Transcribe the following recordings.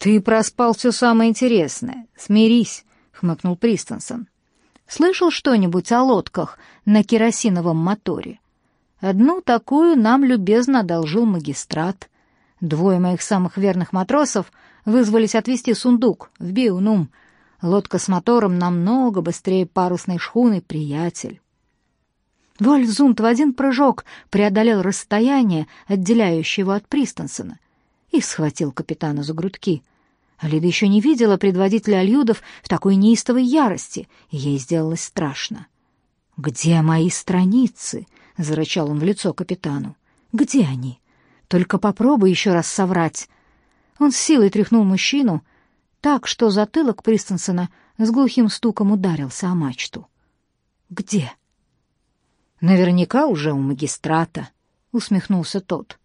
«Ты проспал все самое интересное. Смирись», — хмыкнул Пристенсон. «Слышал что-нибудь о лодках на керосиновом моторе? Одну такую нам любезно одолжил магистрат. Двое моих самых верных матросов вызвались отвезти сундук в Биунум. Лодка с мотором намного быстрее парусной шхуны, приятель». Вольфзунд в один прыжок преодолел расстояние, отделяющее его от Пристенсона, и схватил капитана за грудки. Алида еще не видела предводителя альюдов в такой неистовой ярости, и ей сделалось страшно. «Где мои страницы?» — зарычал он в лицо капитану. «Где они? Только попробуй еще раз соврать». Он с силой тряхнул мужчину так, что затылок Пристенсена с глухим стуком ударился о мачту. «Где?» «Наверняка уже у магистрата», — усмехнулся тот.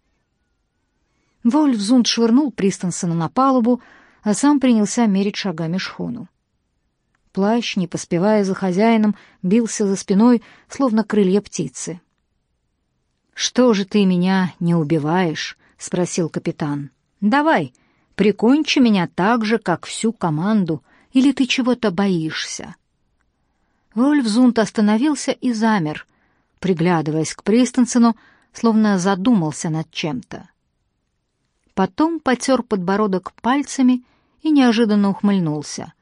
Вольфзунд швырнул Пристенсена на палубу, а сам принялся мерить шагами шхуну. Плащ, не поспевая за хозяином, бился за спиной, словно крылья птицы. «Что же ты меня не убиваешь?» — спросил капитан. «Давай, прикончи меня так же, как всю команду, или ты чего-то боишься?» Вольфзунд остановился и замер, приглядываясь к Пристенсену, словно задумался над чем-то. Потом потер подбородок пальцами и неожиданно ухмыльнулся.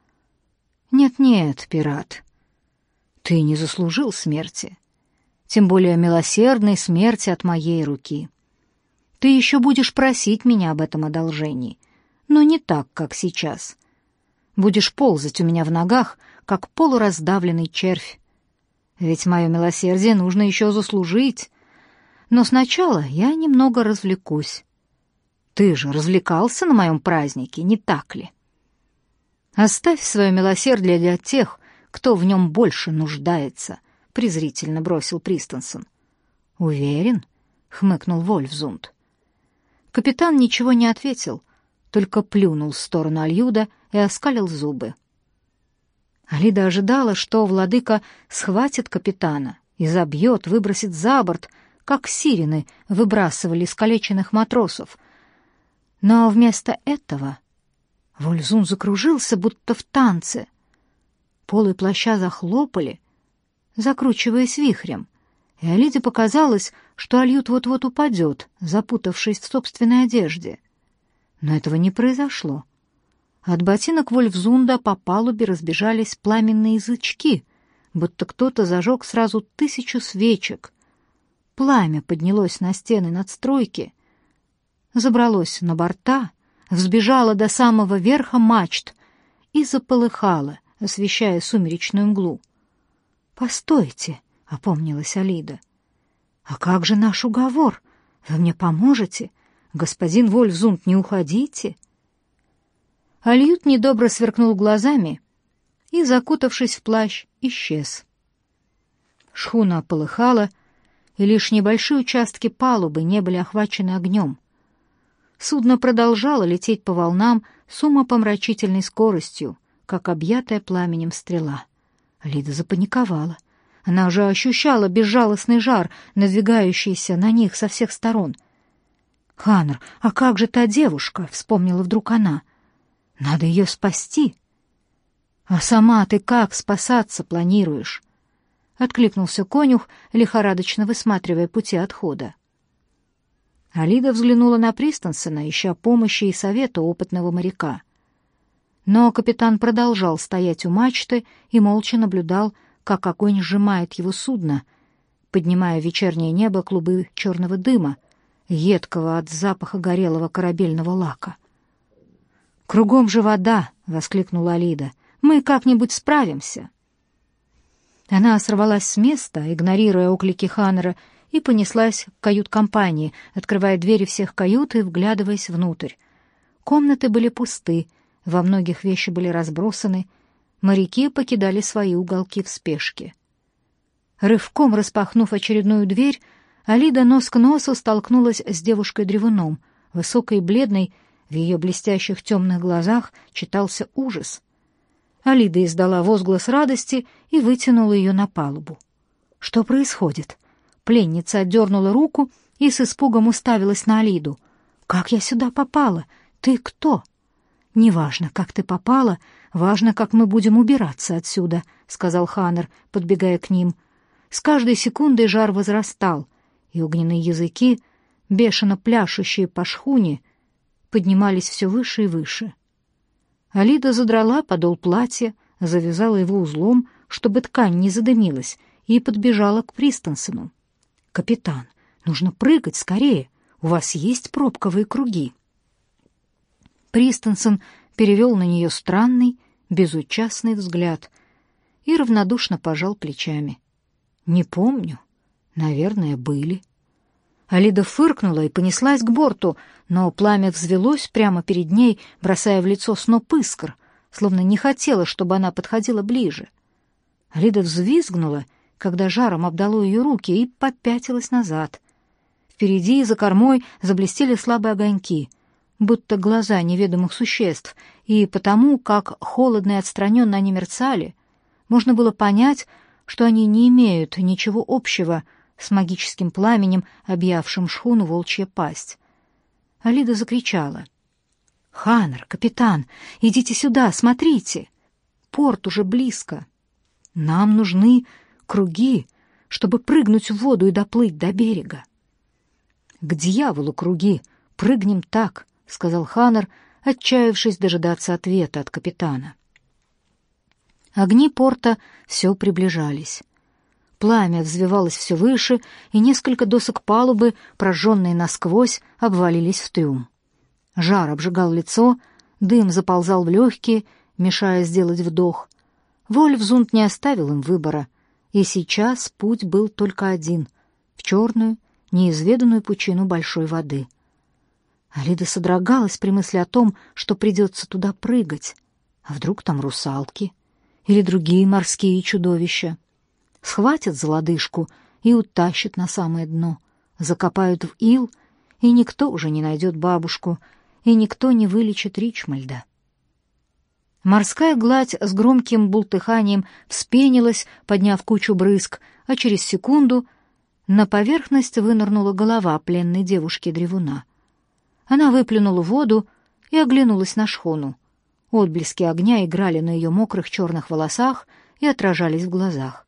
«Нет-нет, пират, ты не заслужил смерти, тем более милосердной смерти от моей руки. Ты еще будешь просить меня об этом одолжении, но не так, как сейчас. Будешь ползать у меня в ногах, как полураздавленный червь. Ведь мое милосердие нужно еще заслужить. Но сначала я немного развлекусь. Ты же развлекался на моем празднике, не так ли? Оставь свое милосердие для тех, кто в нем больше нуждается, презрительно бросил Пристенсон. Уверен? хмыкнул Вольфзунд. Капитан ничего не ответил, только плюнул в сторону Альюда и оскалил зубы. Алида ожидала, что владыка схватит капитана и забьет, выбросит за борт, как сирены выбрасывали искалеченных матросов, но вместо этого Вользун закружился, будто в танце. Полы плаща захлопали, закручиваясь вихрем, и Алиде показалось, что Альют вот-вот упадет, запутавшись в собственной одежде. Но этого не произошло. От ботинок Вольфзунда по палубе разбежались пламенные язычки, будто кто-то зажег сразу тысячу свечек. Пламя поднялось на стены надстройки, забралось на борта, взбежало до самого верха мачт и заполыхало, освещая сумеречную мглу. «Постойте», — опомнилась Алида. «А как же наш уговор? Вы мне поможете? Господин Вольфзунд, не уходите!» Альют недобро сверкнул глазами и, закутавшись в плащ, исчез. Шхуна полыхала, и лишь небольшие участки палубы не были охвачены огнем. Судно продолжало лететь по волнам с умопомрачительной скоростью, как объятая пламенем стрела. Лида запаниковала. Она уже ощущала безжалостный жар, надвигающийся на них со всех сторон. «Ханр, а как же та девушка?» — вспомнила вдруг она. «Надо ее спасти». «А сама ты как спасаться планируешь?» — откликнулся конюх, лихорадочно высматривая пути отхода. Алида взглянула на Пристенсена, ища помощи и совета опытного моряка. Но капитан продолжал стоять у мачты и молча наблюдал, как огонь сжимает его судно, поднимая в вечернее небо клубы черного дыма, едкого от запаха горелого корабельного лака. «Кругом же вода!» — воскликнула Алида. «Мы как-нибудь справимся!» Она сорвалась с места, игнорируя оклики Ханнера, и понеслась к кают-компании, открывая двери всех кают и вглядываясь внутрь. Комнаты были пусты, во многих вещи были разбросаны, моряки покидали свои уголки в спешке. Рывком распахнув очередную дверь, Алида нос к носу столкнулась с девушкой-древуном, высокой и бледной, в ее блестящих темных глазах читался ужас. Алида издала возглас радости и вытянула ее на палубу. «Что происходит?» Пленница отдернула руку и с испугом уставилась на Алиду. «Как я сюда попала? Ты кто?» «Неважно, как ты попала, важно, как мы будем убираться отсюда», — сказал Ханнер, подбегая к ним. С каждой секундой жар возрастал, и огненные языки, бешено пляшущие по шхуне, поднимались все выше и выше. Алида задрала подол платья, завязала его узлом, чтобы ткань не задымилась, и подбежала к Пристенсену. «Капитан, нужно прыгать скорее, у вас есть пробковые круги». Пристенсен перевел на нее странный, безучастный взгляд и равнодушно пожал плечами. «Не помню. Наверное, были». Алида фыркнула и понеслась к борту, но пламя взвелось прямо перед ней, бросая в лицо сноп искр, словно не хотела, чтобы она подходила ближе. Алида взвизгнула, когда жаром обдало ее руки, и попятилась назад. Впереди и за кормой заблестели слабые огоньки, будто глаза неведомых существ, и потому, как холодно и отстраненно они мерцали, можно было понять, что они не имеют ничего общего с магическим пламенем, объявшим шхуну волчья пасть. Алида закричала. «Ханнер, капитан, идите сюда, смотрите! Порт уже близко. Нам нужны круги, чтобы прыгнуть в воду и доплыть до берега». «К дьяволу круги! Прыгнем так!» — сказал Ханнер, отчаявшись дожидаться ответа от капитана. Огни порта все приближались. Пламя взвивалось все выше, и несколько досок палубы, прожженные насквозь, обвалились в трюм. Жар обжигал лицо, дым заползал в легкие, мешая сделать вдох. Вольфзунд не оставил им выбора, и сейчас путь был только один — в черную, неизведанную пучину большой воды. Алида содрогалась при мысли о том, что придется туда прыгать. А вдруг там русалки или другие морские чудовища? схватят за лодыжку и утащат на самое дно, закопают в ил, и никто уже не найдет бабушку, и никто не вылечит Ричмальда. Морская гладь с громким бултыханием вспенилась, подняв кучу брызг, а через секунду на поверхность вынырнула голова пленной девушки-древуна. Она выплюнула воду и оглянулась на шхуну. Отблески огня играли на ее мокрых черных волосах и отражались в глазах.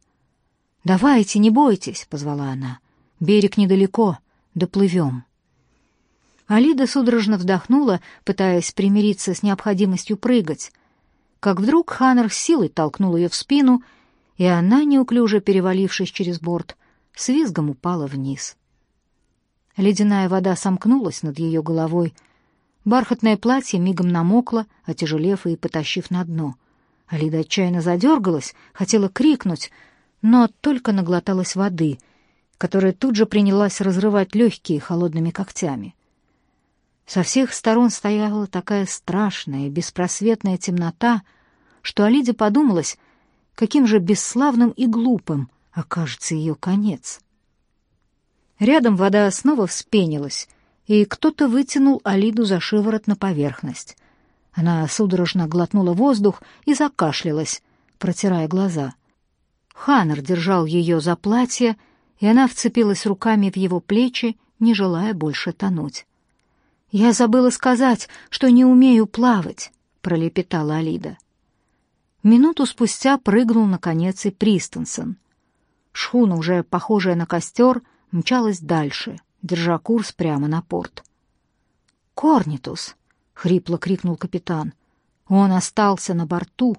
«Давайте, не бойтесь», — позвала она. «Берег недалеко, доплывем». Алида судорожно вздохнула, пытаясь примириться с необходимостью прыгать, как вдруг Ханнер силой толкнул ее в спину, и она, неуклюже перевалившись через борт, с визгом упала вниз. Ледяная вода сомкнулась над ее головой. Бархатное платье мигом намокло, отяжелев и потащив на дно. Алида отчаянно задергалась, хотела крикнуть — но только наглоталась воды, которая тут же принялась разрывать легкие холодными когтями. Со всех сторон стояла такая страшная, беспросветная темнота, что Алиде подумалось, каким же бесславным и глупым окажется ее конец. Рядом вода снова вспенилась, и кто-то вытянул Алиду за шиворот на поверхность. Она судорожно глотнула воздух и закашлялась, протирая глаза — Ханнер держал ее за платье, и она вцепилась руками в его плечи, не желая больше тонуть. «Я забыла сказать, что не умею плавать», — пролепетала Алида. Минуту спустя прыгнул, наконец, и Пристенсен. Шхуна, уже похожая на костер, мчалась дальше, держа курс прямо на порт. «Корнитус!» — хрипло крикнул капитан. «Он остался на борту!»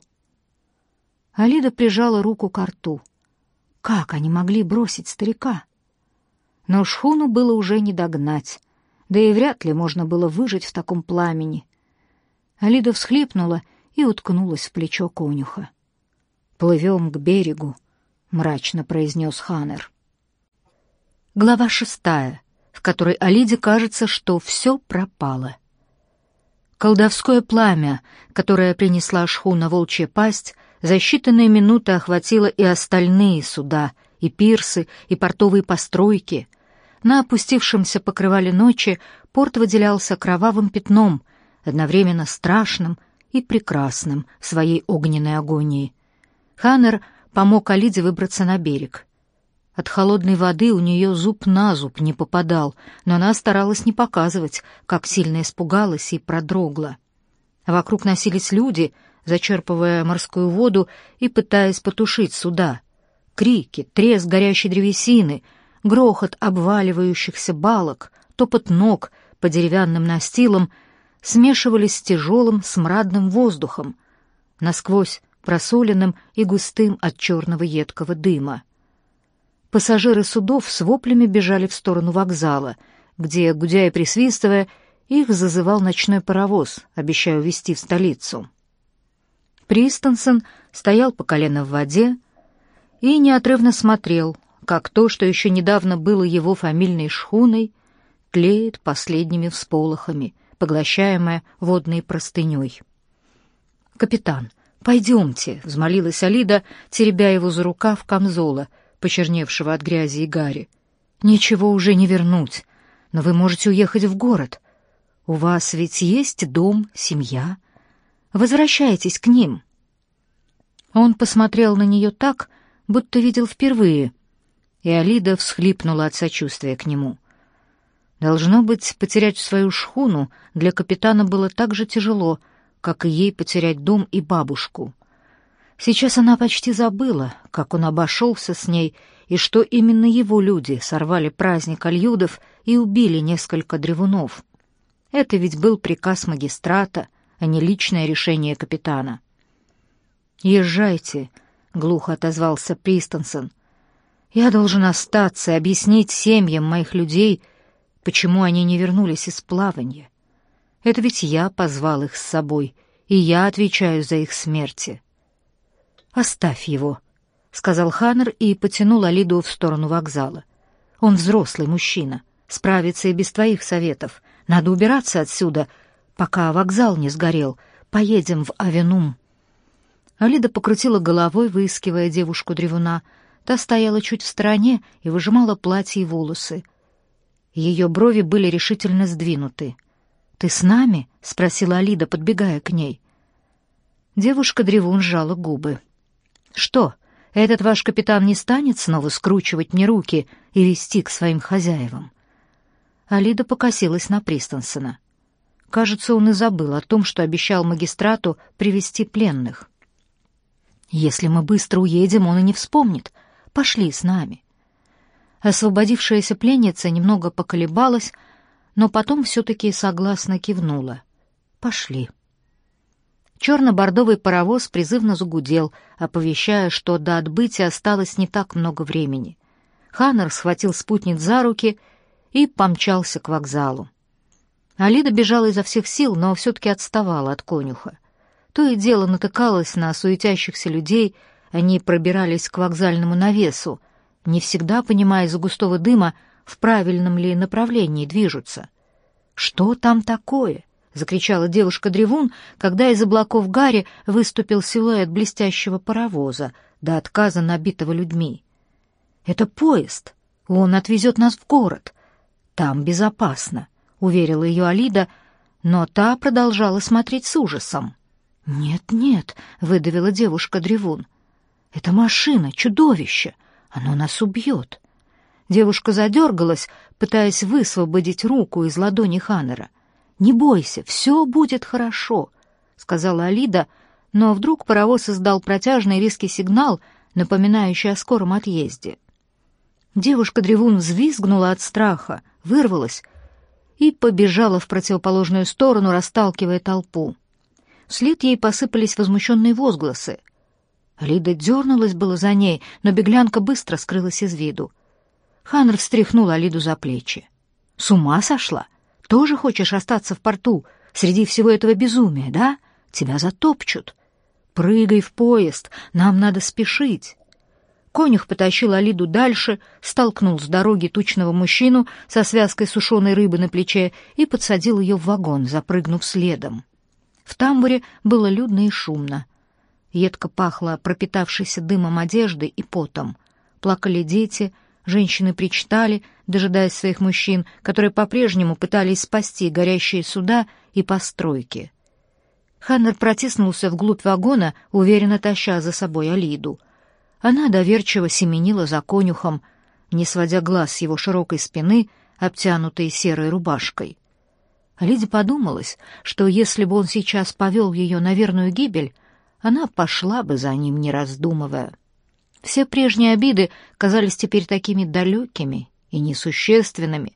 Алида прижала руку к рту. Как они могли бросить старика? Но шхуну было уже не догнать, да и вряд ли можно было выжить в таком пламени. Алида всхлипнула и уткнулась в плечо конюха. «Плывем к берегу», — мрачно произнес Ханнер. Глава шестая, в которой Алиде кажется, что все пропало. Колдовское пламя, которое принесла шхуна «Волчья пасть», за считанные минуты охватило и остальные суда, и пирсы, и портовые постройки. На опустившемся покрывале ночи порт выделялся кровавым пятном, одновременно страшным и прекрасным своей огненной агонии. Ханнер помог Алиде выбраться на берег. От холодной воды у нее зуб на зуб не попадал, но она старалась не показывать, как сильно испугалась и продрогла. Вокруг носились люди, зачерпывая морскую воду и пытаясь потушить суда. Крики, треск горящей древесины, грохот обваливающихся балок, топот ног по деревянным настилам смешивались с тяжелым смрадным воздухом, насквозь просоленным и густым от черного едкого дыма. Пассажиры судов с воплями бежали в сторону вокзала, где, гудя и присвистывая, их зазывал ночной паровоз, обещая увезти в столицу. Пристенсон стоял по колено в воде и неотрывно смотрел, как то, что еще недавно было его фамильной шхуной, тлеет последними всполохами, поглощаемая водной простыней. «Капитан, пойдемте», — взмолилась Алида, теребя его за рукав камзола, почерневшего от грязи и гари. «Ничего уже не вернуть, но вы можете уехать в город. У вас ведь есть дом, семья. Возвращайтесь к ним». Он посмотрел на нее так, будто видел впервые, и Алида всхлипнула от сочувствия к нему. Должно быть, потерять свою шхуну для капитана было так же тяжело, как и ей потерять дом и бабушку. Сейчас она почти забыла, как он обошелся с ней и что именно его люди сорвали праздник альюдов и убили несколько древунов. Это ведь был приказ магистрата, а не личное решение капитана. «Езжайте», — глухо отозвался Пристенсен. «Я должен остаться и объяснить семьям моих людей, почему они не вернулись из плавания. Это ведь я позвал их с собой, и я отвечаю за их смерти». «Оставь его», — сказал Ханнер и потянул Алиду в сторону вокзала. «Он взрослый мужчина, справится и без твоих советов. Надо убираться отсюда, пока вокзал не сгорел. Поедем в Авенум». Алида покрутила головой, выискивая девушку-древуна. Та стояла чуть в стороне и выжимала платье и волосы. Ее брови были решительно сдвинуты. «Ты с нами?» — спросила Алида, подбегая к ней. Девушка-древун сжала губы. Что, этот ваш капитан не станет снова скручивать мне руки и вести к своим хозяевам? Алида покосилась на Пристенсена. Кажется, он и забыл о том, что обещал магистрату привести пленных. Если мы быстро уедем, он и не вспомнит. Пошли с нами. Освободившаяся пленница немного поколебалась, но потом все-таки согласно кивнула. Пошли. Черно-бордовый паровоз призывно загудел, оповещая, что до отбытия осталось не так много времени. Ханнер схватил спутник за руки и помчался к вокзалу. Алида бежала изо всех сил, но все-таки отставала от конюха. То и дело натыкалась на суетящихся людей, они пробирались к вокзальному навесу, не всегда понимая из-за густого дыма, в правильном ли направлении движутся. Что там такое? закричала девушка-древун, когда из облаков гари выступил силуэт блестящего паровоза, до отказа набитого людьми. «Это поезд. Он отвезет нас в город. Там безопасно», — уверила ее Алида, но та продолжала смотреть с ужасом. «Нет, нет», — выдавила девушка-древун. «Это машина, чудовище. Оно нас убьет». Девушка задергалась, пытаясь высвободить руку из ладони Ханнера. «Не бойся, все будет хорошо», — сказала Алида, но вдруг паровоз издал протяжный резкий сигнал, напоминающий о скором отъезде. Девушка-древун взвизгнула от страха, вырвалась и побежала в противоположную сторону, расталкивая толпу. Вслед ей посыпались возмущенные возгласы. Алида дернулась было за ней, но беглянка быстро скрылась из виду. Ханр встряхнул Алиду за плечи. «С ума сошла?» Тоже хочешь остаться в порту среди всего этого безумия, да? Тебя затопчут. Прыгай в поезд, нам надо спешить. Конюх потащил Алиду дальше, столкнул с дороги тучного мужчину со связкой сушеной рыбы на плече и подсадил ее в вагон, запрыгнув следом. В тамбуре было людно и шумно. Едко пахло пропитавшейся дымом одежды и потом. Плакали дети — Женщины причитали, дожидаясь своих мужчин, которые по-прежнему пытались спасти горящие суда и постройки. Ханнер протиснулся вглубь вагона, уверенно таща за собой Алиду. Она доверчиво семенила за конюхом, не сводя глаз с его широкой спины, обтянутой серой рубашкой. Лиде подумалось, что если бы он сейчас повел ее на верную гибель, она пошла бы за ним, не раздумывая. Все прежние обиды казались теперь такими далекими и несущественными,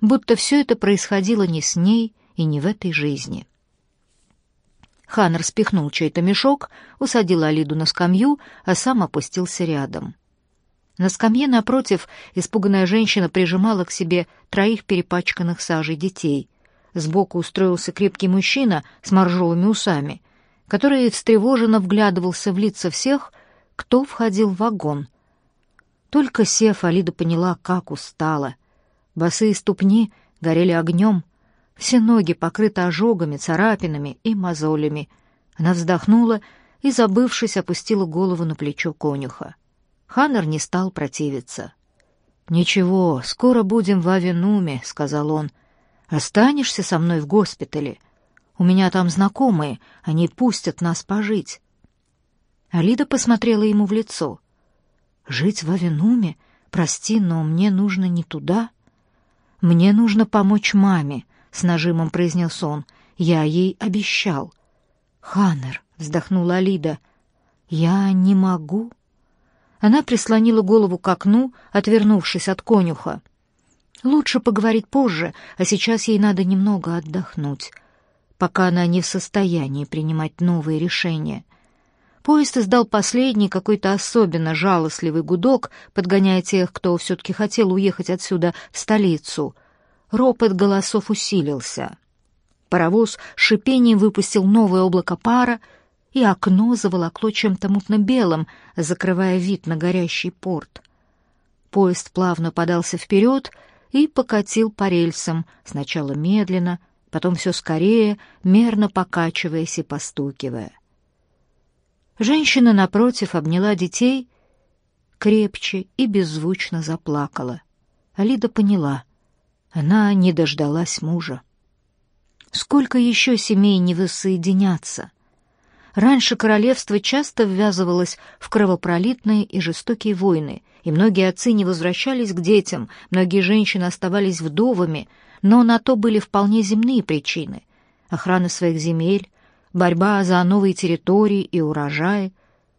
будто все это происходило не с ней и не в этой жизни. Ханнер спихнул чей-то мешок, усадил Алиду на скамью, а сам опустился рядом. На скамье напротив испуганная женщина прижимала к себе троих перепачканных сажей детей. Сбоку устроился крепкий мужчина с моржовыми усами, который встревоженно вглядывался в лица всех, кто входил в вагон. Только сев, Алида поняла, как устала. Босые ступни горели огнем, все ноги покрыты ожогами, царапинами и мозолями. Она вздохнула и, забывшись, опустила голову на плечо конюха. Ханнер не стал противиться. «Ничего, скоро будем в Авенуме», — сказал он. «Останешься со мной в госпитале? У меня там знакомые, они пустят нас пожить». Алида посмотрела ему в лицо. «Жить в Авенуме? Прости, но мне нужно не туда. Мне нужно помочь маме, с нажимом произнес он. Я ей обещал. Ханнер, вздохнула Алида. Я не могу. Она прислонила голову к окну, отвернувшись от конюха. Лучше поговорить позже, а сейчас ей надо немного отдохнуть, пока она не в состоянии принимать новые решения. Поезд издал последний какой-то особенно жалостливый гудок, подгоняя тех, кто все-таки хотел уехать отсюда в столицу — ропот голосов усилился. Паровоз шипением выпустил новое облако пара, и окно заволокло чем-то мутно-белым, закрывая вид на горящий порт. Поезд плавно подался вперед и покатил по рельсам, сначала медленно, потом все скорее, мерно покачиваясь и постукивая. Женщина напротив обняла детей крепче и беззвучно заплакала. Алида поняла — она не дождалась мужа. Сколько еще семей не воссоединятся? Раньше королевство часто ввязывалось в кровопролитные и жестокие войны, и многие отцы не возвращались к детям, многие женщины оставались вдовами, но на то были вполне земные причины. Охрана своих земель, борьба за новые территории и урожаи.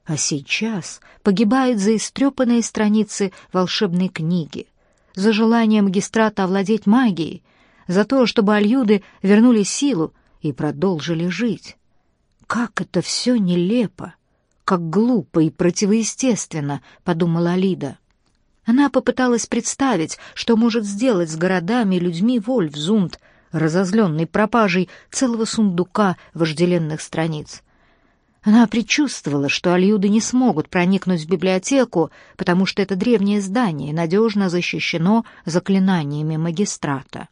А сейчас погибают за истрепанные страницы волшебной книги — за желание магистрата овладеть магией, за то, чтобы альюды вернули силу и продолжили жить. Как это все нелепо, как глупо и противоестественно, подумала Алида. Она попыталась представить, что может сделать с городами и людьми Вольфзунд, разозленный пропажей целого сундука вожделенных страниц. Она предчувствовала, что альюды не смогут проникнуть в библиотеку, потому что это древнее здание надежно защищено заклинаниями магистрата.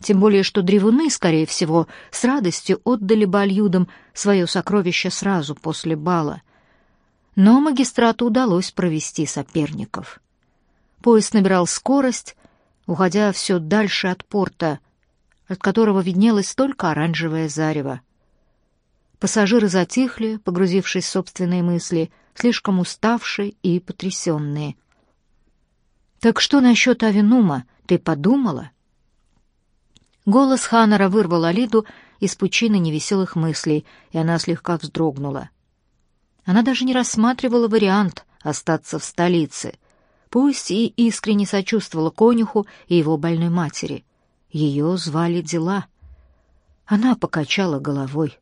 Тем более, что древуны, скорее всего, с радостью отдали бы альюдам свое сокровище сразу после бала. Но магистрату удалось провести соперников. Поезд набирал скорость, уходя все дальше от порта, от которого виднелось только оранжевое зарево. Пассажиры затихли, погрузившись в собственные мысли, слишком уставшие и потрясенные. «Так что насчет Авинума? Ты подумала?» Голос Ханнера вырвал Алиду из пучины невеселых мыслей, и она слегка вздрогнула. Она даже не рассматривала вариант остаться в столице, пусть и искренне сочувствовала конюху и его больной матери. Ее звали дела. Она покачала головой.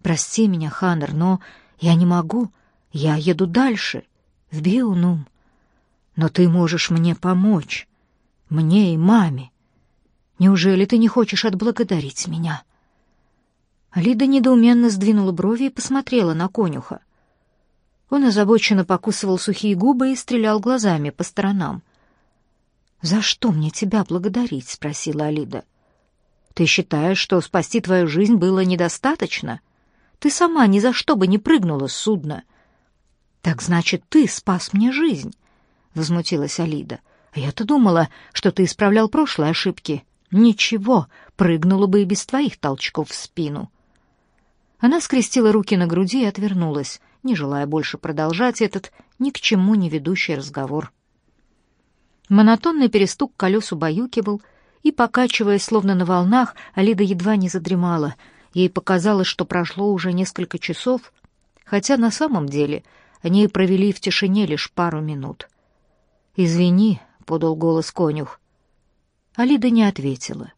Прости меня, Ханнер, но я не могу. Я еду дальше, в Биунум. Но ты можешь мне помочь. Мне и маме. Неужели ты не хочешь отблагодарить меня?» Алида недоуменно сдвинула брови и посмотрела на конюха. Он озабоченно покусывал сухие губы и стрелял глазами по сторонам. «За что мне тебя благодарить?» — спросила Алида. «Ты считаешь, что спасти твою жизнь было недостаточно?» Ты сама ни за что бы не прыгнула с судна. Так значит, ты спас мне жизнь, возмутилась Алида. А я-то думала, что ты исправлял прошлые ошибки. Ничего, прыгнула бы и без твоих толчков в спину. Она скрестила руки на груди и отвернулась, не желая больше продолжать этот ни к чему не ведущий разговор. Монотонный перестук колес убаюкивал, и, покачиваясь словно на волнах, Алида едва не задремала. Ей показалось, что прошло уже несколько часов, хотя на самом деле они провели в тишине лишь пару минут. «Извини», — подал голос конюх. Алида не ответила.